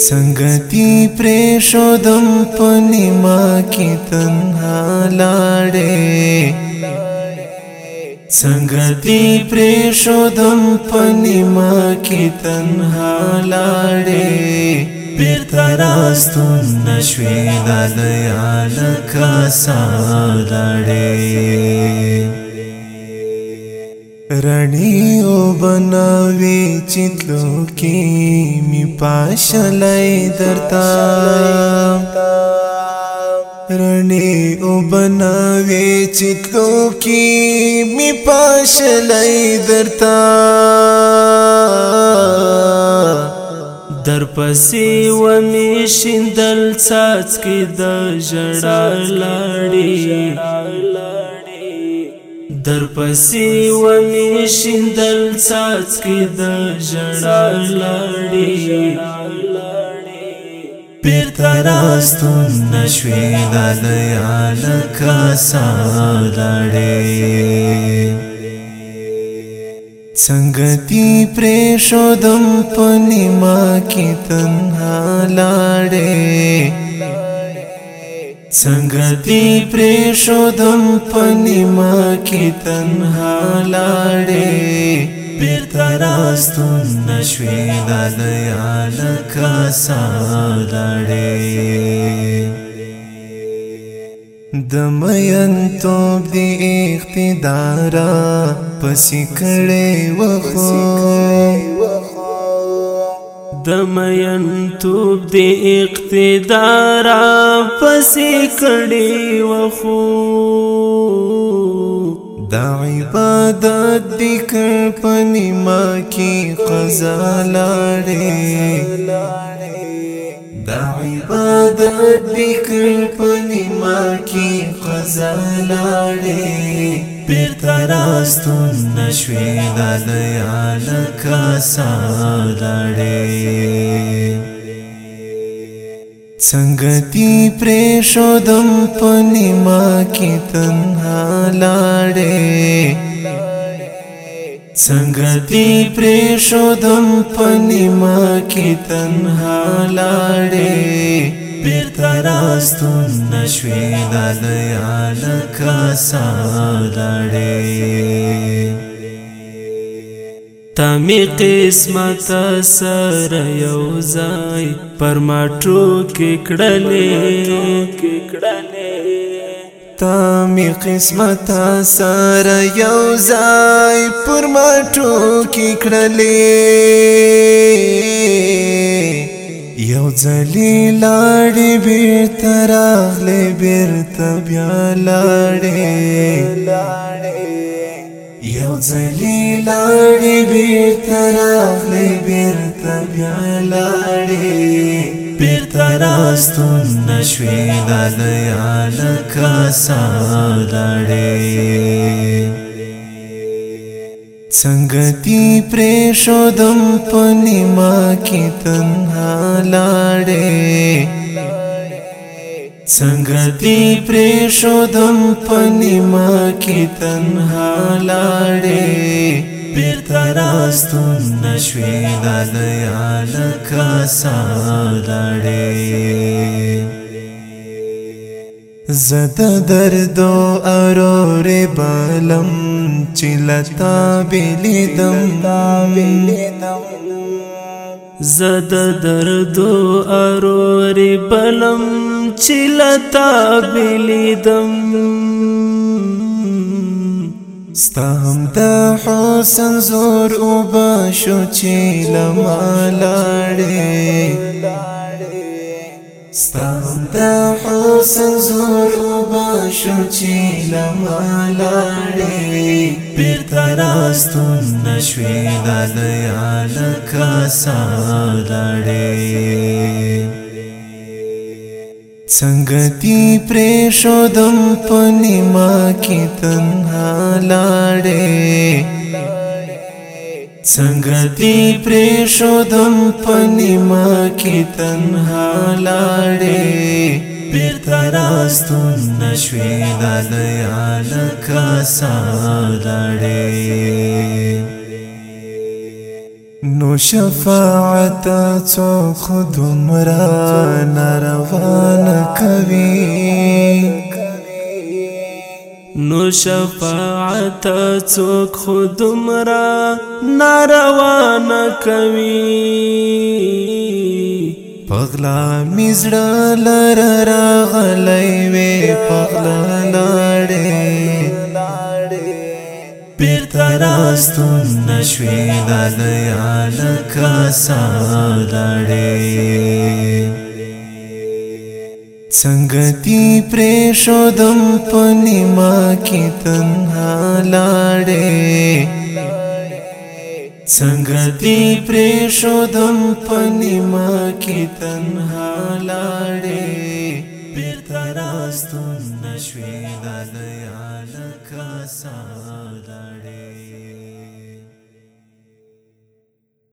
संगति प्रेषोदम पूर्णिमा की तन्हा लाड़े संगति प्रेषोदम पूर्णिमा की तन्हा लाड़े पितरास्तु न श्वेदा दयाल का رڼي او بناوي چتلو کې می پاشلای درتا رڼي او بناوي چتلو کې می پاشلای درتا در پسې و می شندل ساز کې د جړا لاړې در پسې و مې شندل ساز کې د ژړا لړې پیر تراستون نشوي د یا لکا سالړې څنګه دی پرې شو دم پنیما کې تنها لاړې څنګه دی پرې شودم پنیما کې تنها لاړې پیر تراستون نشوي د لیا لکا سالاړې د مین توب دی اقتدار پسې کړې وخو د مین توب دی اقتدار داسې کړي وخو دا عبادت دی کر پنی ما کی قضا لاره دا عبادت دی کر پنی ما کی قضا لاره پیر تراستون نشوی دا لیالکا سا لاره संगति प्रेषोदं पनिमा की तन्हा लाडे संगति प्रेषोदं पनिमा की तन्हा लाडे पितरास्तु न श्वेदालयालकसा लाडे تمی قسمت سر یو ځای پر ماټو کې کړلې تمی قسمت سر یو ځای پر ماټو کې کړلې یو ځلی لاړې بیرته راغلې بیرته بیا لاړې یو ځلی لاړې بیرته راغلې بیرته بیا لاړې بیرته راستون نشوې دا لیا لکه سالاړې څنګه دی پرې شو دم پنیما کې تنها لاړې संगति तन्हा परिमाकीर्तन पितरास्तु न श्री दयालकसारे जदर् दर्दो अरोरे बलं चिलता विलिदं दामिनिदं जद दर्दो अरोरे बलम چې لتا بلیدم ستام د حسن زور او بشو چې لمالاړې ستام د حسن زور او بشو چې لمالاړې پیر تراستون نشوي د یال کا سالاړې संगति प्रेषोदं पूर्णिमा की तन्हा लाडे संगति प्रेषोदं पूर्णिमा की तन्हा लाडे पितरास्तु न सा लाडे نو شفاعت څو خود مرا نروان کوي نو شفاعت څوک خود مرا نروان کوي پغلا مزړ لر راغلی وي پغلا لاړې پیر تراستون نشوی دلیا لکا سادڑی سنگتی پریشو دم پنی ما کی تنها لاڑے سنگتی پریشو دم پنی ما کی تنها لاڑے پیر تراستون نشوی دلیا لکا سادڑی